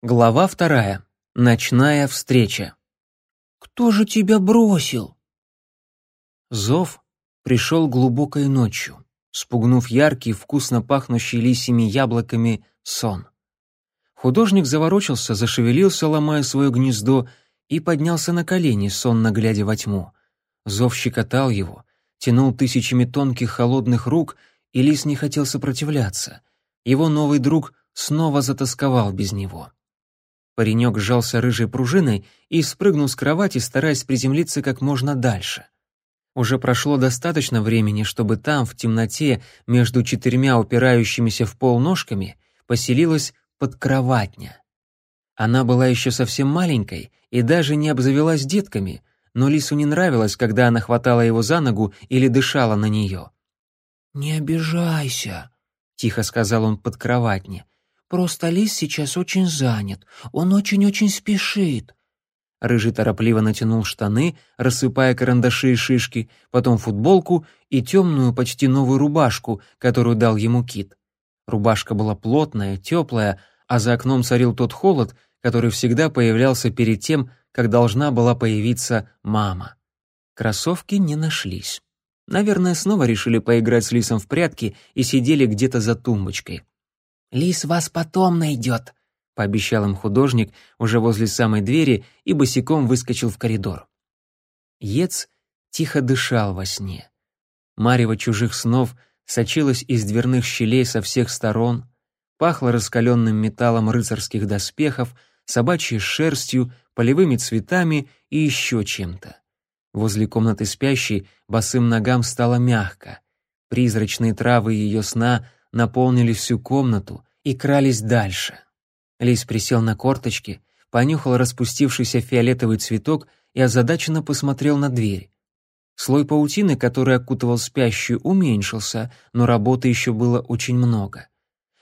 Глава вторая. Ночная встреча. «Кто же тебя бросил?» Зов пришел глубокой ночью, спугнув яркий, вкусно пахнущий лисьими яблоками сон. Художник заворочился, зашевелился, ломая свое гнездо, и поднялся на колени, сонно глядя во тьму. Зов щекотал его, тянул тысячами тонких холодных рук, и лис не хотел сопротивляться. Его новый друг снова затасковал без него. Паренек сжался рыжей пружиной и спрыгнул с кровати, стараясь приземлиться как можно дальше. Уже прошло достаточно времени, чтобы там, в темноте, между четырьмя упирающимися в пол ножками, поселилась подкроватня. Она была еще совсем маленькой и даже не обзавелась детками, но Лису не нравилось, когда она хватала его за ногу или дышала на нее. «Не обижайся», — тихо сказал он под кроватне. Просто лис сейчас очень занят. Он очень-очень спешит». Рыжий торопливо натянул штаны, рассыпая карандаши и шишки, потом футболку и темную, почти новую рубашку, которую дал ему кит. Рубашка была плотная, теплая, а за окном царил тот холод, который всегда появлялся перед тем, как должна была появиться мама. Кроссовки не нашлись. Наверное, снова решили поиграть с лисом в прятки и сидели где-то за тумбочкой. «Лис вас потом найдет», — пообещал им художник уже возле самой двери и босиком выскочил в коридор. Ец тихо дышал во сне. Марево чужих снов сочилось из дверных щелей со всех сторон, пахло раскаленным металлом рыцарских доспехов, собачьей шерстью, полевыми цветами и еще чем-то. Возле комнаты спящей босым ногам стало мягко. Призрачные травы ее сна наполнили всю комнату и крались дальше. Лис присел на корточки, понюхал распустившийся фиолетовый цветок и озадаченно посмотрел на дверь. Слой паутины, который окутывал спящую, уменьшился, но работы еще было очень много.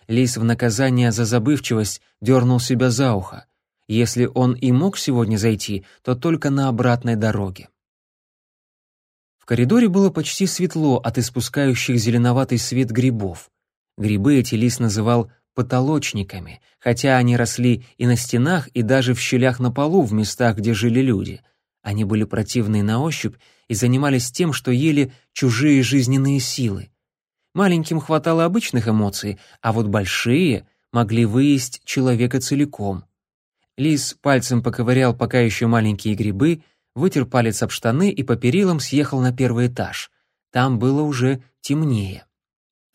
Лис в наказание за забывчивость дернул себя за ухо. Если он и мог сегодня зайти, то только на обратной дороге. В коридоре было почти светло от испускающих зеленоватый свет грибов. Грибы эти лис называл потолочниками, хотя они росли и на стенах, и даже в щелях на полу в местах, где жили люди. Они были противные на ощупь и занимались тем, что ели чужие жизненные силы. Маленьким хватало обычных эмоций, а вот большие могли выесть человека целиком. Лис пальцем поковырял пока еще маленькие грибы, вытер палец об штаны и по перилам съехал на первый этаж. Там было уже темнее.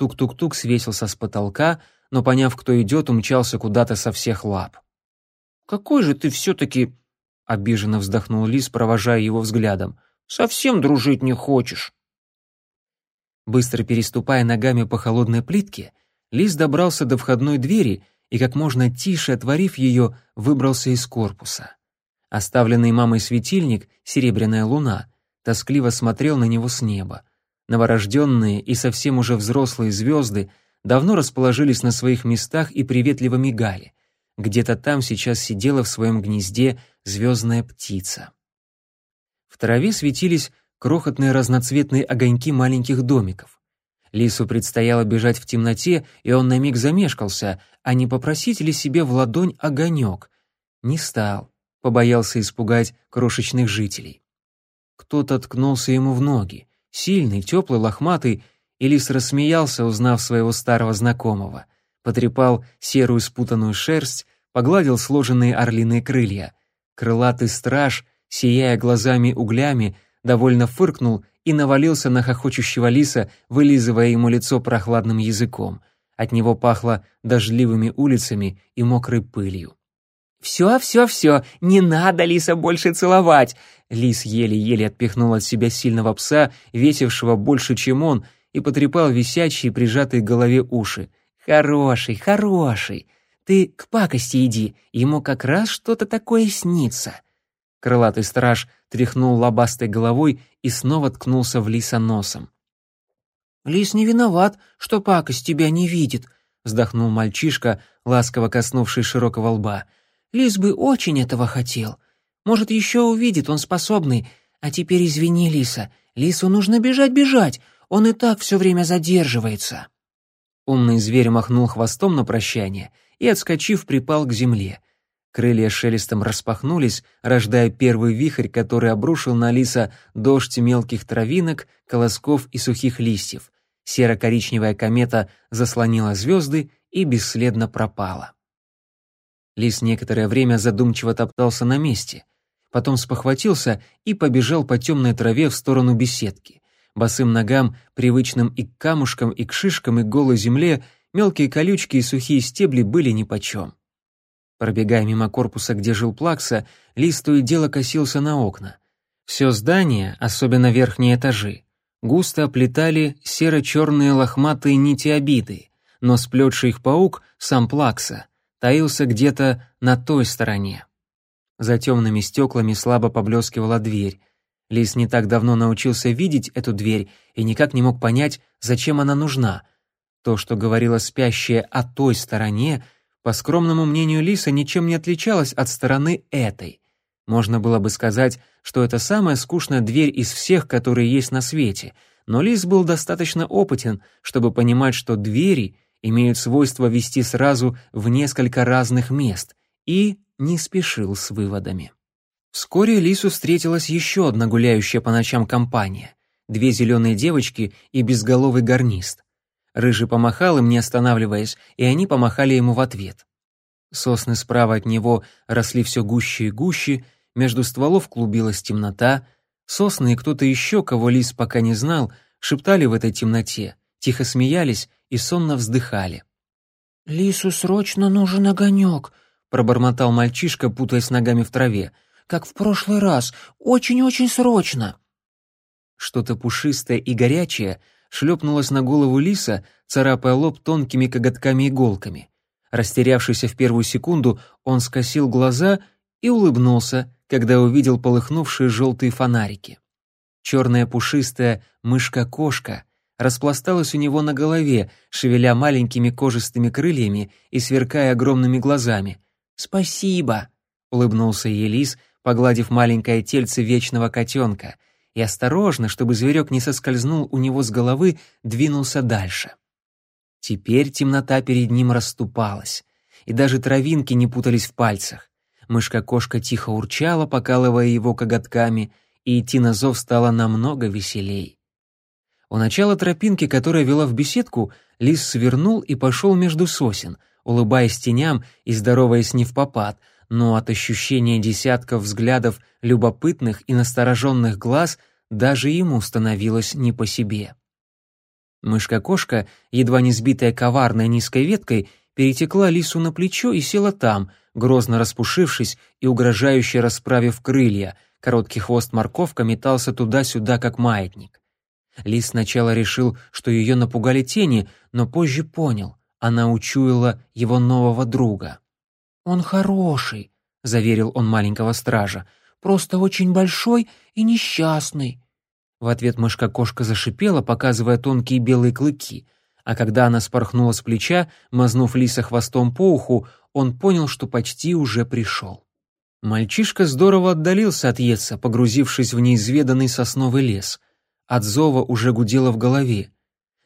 Тук-тук-тук свесился с потолка, но, поняв, кто идет, умчался куда-то со всех лап. «Какой же ты все-таки...» — обиженно вздохнул Лис, провожая его взглядом. «Совсем дружить не хочешь». Быстро переступая ногами по холодной плитке, Лис добрался до входной двери и, как можно тише отворив ее, выбрался из корпуса. Оставленный мамой светильник, серебряная луна, тоскливо смотрел на него с неба. Новорожденные и совсем уже взрослые звезды давно расположились на своих местах и приветливо мигали. Где-то там сейчас сидела в своем гнезде звездная птица. В траве светились крохотные разноцветные огоньки маленьких домиков. Лису предстояло бежать в темноте, и он на миг замешкался, а не попросить ли себе в ладонь огонек? Не стал, побоялся испугать крошечных жителей. Кто-то ткнулся ему в ноги. Сильный, теплый, лохматый, и лис рассмеялся, узнав своего старого знакомого. Потрепал серую спутанную шерсть, погладил сложенные орлиные крылья. Крылатый страж, сияя глазами углями, довольно фыркнул и навалился на хохочущего лиса, вылизывая ему лицо прохладным языком. От него пахло дождливыми улицами и мокрой пылью. «Все, все, все, не надо лиса больше целовать!» Лис еле-еле отпихнул от себя сильного пса, весившего больше, чем он, и потрепал висячие, прижатые к голове уши. «Хороший, хороший! Ты к пакости иди, ему как раз что-то такое снится!» Крылатый страж тряхнул лобастой головой и снова ткнулся в лиса носом. «Лис не виноват, что пакость тебя не видит», — вздохнул мальчишка, ласково коснувший широкого лба. Лис бы очень этого хотел. Может, еще увидит, он способный. А теперь извини, Лиса. Лису нужно бежать-бежать. Он и так все время задерживается». Умный зверь махнул хвостом на прощание и, отскочив, припал к земле. Крылья шелестом распахнулись, рождая первый вихрь, который обрушил на лиса дождь мелких травинок, колосков и сухих листьев. Серо-коричневая комета заслонила звезды и бесследно пропала. Лис некоторое время задумчиво топтался на месте. Потом спохватился и побежал по темной траве в сторону беседки. Босым ногам, привычным и к камушкам, и к шишкам, и к голой земле, мелкие колючки и сухие стебли были нипочем. Пробегая мимо корпуса, где жил Плакса, Лис то и дело косился на окна. Все здание, особенно верхние этажи, густо оплетали серо-черные лохматые нити обиды, но сплетший их паук, сам Плакса, таился где-то на той стороне. За темными стеклами слабо поблескивала дверь. Лис не так давно научился видеть эту дверь и никак не мог понять, зачем она нужна. То, что говорила спящая о той стороне — по скромному мнению Лиса, ничем не отличалась от стороны этой. Можно было бы сказать, что это самая скучная дверь из всех, которые есть на свете, но Лис был достаточно опытен, чтобы понимать, что двери имеют свойство вести сразу в несколько разных мест, и не спешил с выводами. Вскоре Лису встретилась еще одна гуляющая по ночам компания. Две зеленые девочки и безголовый гарнист. Рыжий помахал им, не останавливаясь, и они помахали ему в ответ. Сосны справа от него росли все гуще и гуще, между стволов клубилась темнота. Сосны и кто-то еще, кого лис пока не знал, шептали в этой темноте, тихо смеялись и сонно вздыхали. «Лису срочно нужен огонек», — пробормотал мальчишка, путаясь ногами в траве. «Как в прошлый раз. Очень-очень срочно». Что-то пушистое и горячее шлепнулась на голову лиса, царапая лоб тонкими коготками-иголками. Растерявшийся в первую секунду, он скосил глаза и улыбнулся, когда увидел полыхнувшие желтые фонарики. Черная пушистая мышка-кошка распласталась у него на голове, шевеля маленькими кожистыми крыльями и сверкая огромными глазами. «Спасибо!» — улыбнулся ей лис, погладив маленькое тельце вечного котенка — и осторожно, чтобы зверек не соскользнул у него с головы, двинулся дальше. Теперь темнота перед ним расступалась, и даже травинки не путались в пальцах. Мышка-кошка тихо урчала, покалывая его коготками, и идти на зов стало намного веселей. У начала тропинки, которая вела в беседку, лис свернул и пошел между сосен, улыбаясь теням и здороваясь не в попад, но от ощущения десятков взглядов любопытных и настороженных глаз даже ему становилось не по себе. Мышка-кошка, едва не сбитая коварной низкой веткой, перетекла лису на плечо и села там, грозно распушившись и угрожающе расправив крылья. Короткий хвост морковка метался туда-сюда, как маятник. Лис сначала решил, что ее напугали тени, но позже понял, она учуяла его нового друга. «Он хороший», — заверил он маленького стража, «просто очень большой и несчастный». В ответ мышка-кошка зашипела, показывая тонкие белые клыки, а когда она спорхнула с плеча, мазнув лиса хвостом по уху, он понял, что почти уже пришел. Мальчишка здорово отдалился от Еца, погрузившись в неизведанный сосновый лес. От зова уже гудело в голове.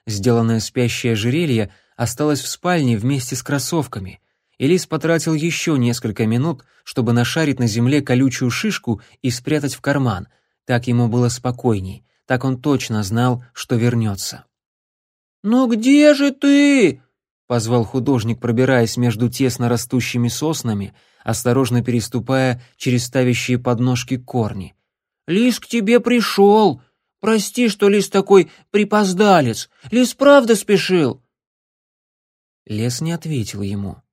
Сделанное спящее ожерелье осталось в спальне вместе с кроссовками. Элис потратил еще несколько минут, чтобы нашарить на земле колючую шишку и спрятать в карман. Так ему было спокойней, так он точно знал, что вернется. «Ну где же ты?» — позвал художник, пробираясь между тесно растущими соснами, осторожно переступая через ставящие подножки корни. «Лис к тебе пришел. Прости, что Лис такой припоздалец. Лис правда спешил?» Лес не ответил ему.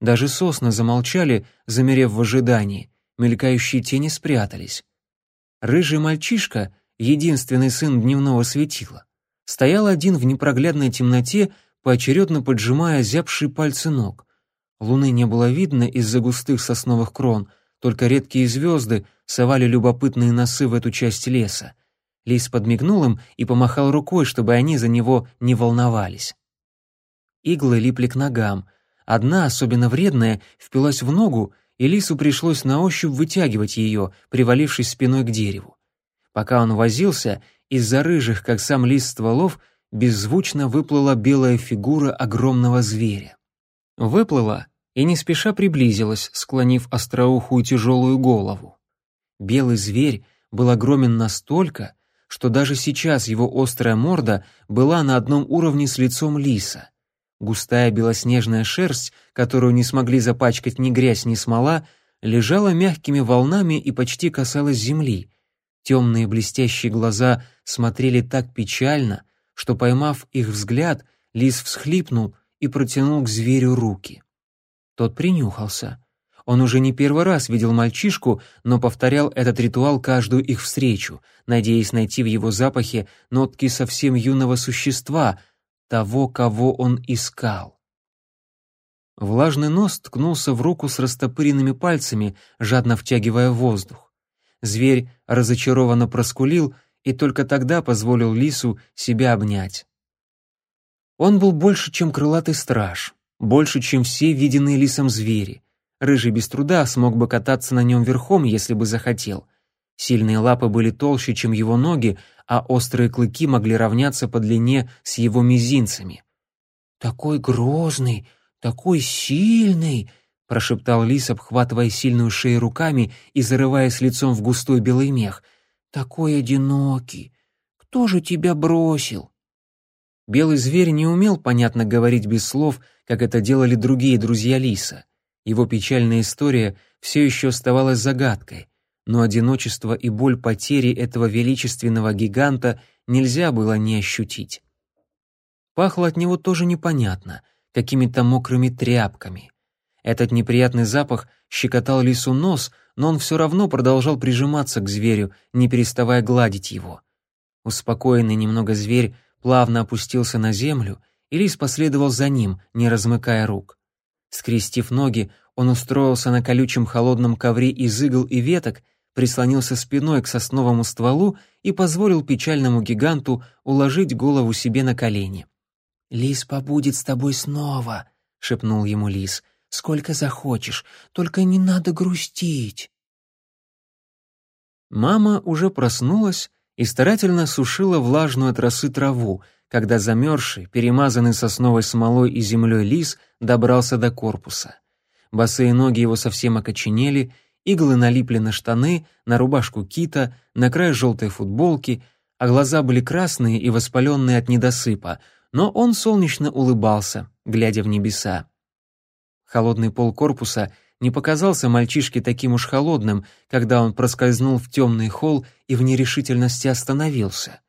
Даже сосны замолчали, замерев в ожидании, мелькающие тени спрятались. Рыжий мальчишка, единственный сын дневного светила, стоял один в непроглядной темноте, поочередно поджимая зябшие пальцы ног. Луны не было видно из-за густых сосновых крон, только редкие звезды совали любопытные носы в эту часть леса. Лис подмигнул им и помахал рукой, чтобы они за него не волновались. Иглы липли к ногам, Одна, особенно вредная, впилась в ногу, и лису пришлось на ощупь вытягивать ее, привалившись спиной к дереву. Пока он возился, из-за рыжих, как сам лис стволов, беззвучно выплыла белая фигура огромного зверя. Выплыла и не спеша приблизилась, склонив остроухую тяжелую голову. Белый зверь был огромен настолько, что даже сейчас его острая морда была на одном уровне с лицом лиса. Густая белоснежная шерсть, которую не смогли запачкать ни грязь, ни смола, лежала мягкими волнами и почти касалась земли. Темные блестящие глаза смотрели так печально, что, поймав их взгляд, лис всхлипнул и протянул к зверю руки. Тот принюхался. Он уже не первый раз видел мальчишку, но повторял этот ритуал каждую их встречу, надеясь найти в его запахе нотки совсем юного существа, того, кого он искал. Влажный нос ткнулся в руку с растопыренными пальцами, жадно втягивая воздух. Зверь разочарованно проскулил и только тогда позволил лису себя обнять. Он был больше, чем крылатый страж больше, чем все виденные лисом звери. Рыжий без труда смог бы кататься на нем верхом, если бы захотел. Сильные лапы были толще, чем его ноги, а острые клыки могли равняться по длине с его мизинцами. «Такой грозный, такой сильный!» — прошептал лис, обхватывая сильную шею руками и зарываясь лицом в густой белый мех. «Такой одинокий! Кто же тебя бросил?» Белый зверь не умел понятно говорить без слов, как это делали другие друзья Лиса. Его печальная история все еще оставалась загадкой, но одиночество и боль потери этого величественного гиганта нельзя было не ощутить. Пахло от него тоже непонятно, какими-то мокрыми тряпками. Этот неприятный запах щекотал лису нос, но он все равно продолжал прижиматься к зверю, не переставая гладить его. Успокоенный немного зверь плавно опустился на землю и лис последовал за ним, не размыкая рук. Скрестив ноги, он устроился на колючем холодном ковре из игл и веток, прислонился спиной к сосновому стволу и позволил печальному гиганту уложить голову себе на колени. «Лис побудет с тобой снова», — шепнул ему лис. «Сколько захочешь, только не надо грустить». Мама уже проснулась и старательно сушила влажную от росы траву, когда замерзший, перемазанный сосновой смолой и землей лис добрался до корпуса. Босые ноги его совсем окоченели, иглы налипли на штаны, на рубашку кита, на край желтой футболки, а глаза были красные и воспаленные от недосыпа, но он солнечно улыбался, глядя в небеса. Холодный пол корпуса не показался мальчишке таким уж холодным, когда он проскользнул в темный холл и в нерешительности остановился.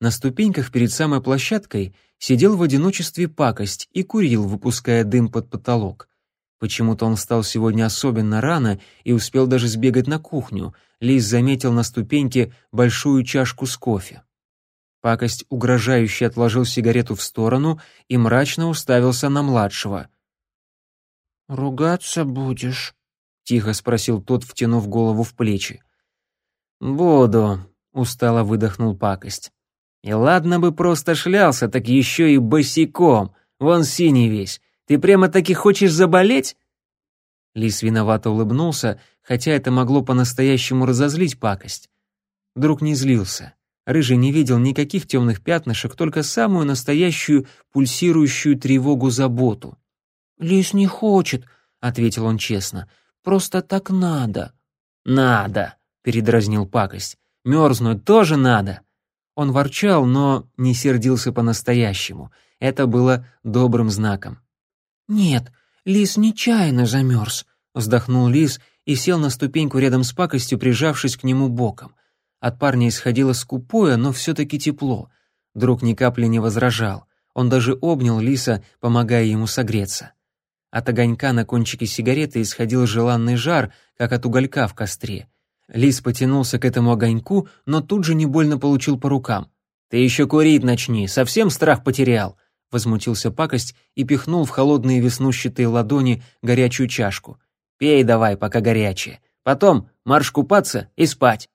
На ступеньках перед самой площадкой сидел в одиночестве пакость и курил, выпуская дым под потолок. Почему-то он встал сегодня особенно рано и успел даже сбегать на кухню. Лис заметил на ступеньке большую чашку с кофе. Пакость угрожающе отложил сигарету в сторону и мрачно уставился на младшего. «Ругаться будешь?» — тихо спросил тот, втянув голову в плечи. «Буду», — устало выдохнул пакость. И ладно бы просто шлялся, так еще и босиком. Вон синий весь. Ты прямо-таки хочешь заболеть?» Лис виновато улыбнулся, хотя это могло по-настоящему разозлить пакость. Друг не злился. Рыжий не видел никаких темных пятнышек, только самую настоящую пульсирующую тревогу-заботу. «Лис не хочет», — ответил он честно. «Просто так надо». «Надо», — передразнил пакость. «Мерзнуть тоже надо». Он ворчал, но не сердился по-настоящему. Это было добрым знаком. «Нет, лис нечаянно замерз», — вздохнул лис и сел на ступеньку рядом с пакостью, прижавшись к нему боком. От парня исходило скупое, но все-таки тепло. Друг ни капли не возражал. Он даже обнял лиса, помогая ему согреться. От огонька на кончике сигареты исходил желанный жар, как от уголька в костре. Лис потянулся к этому огоньку, но тут же не больно получил по рукам. «Ты еще курить начни, совсем страх потерял!» Возмутился пакость и пихнул в холодные веснущатые ладони горячую чашку. «Пей давай, пока горячее. Потом марш купаться и спать!»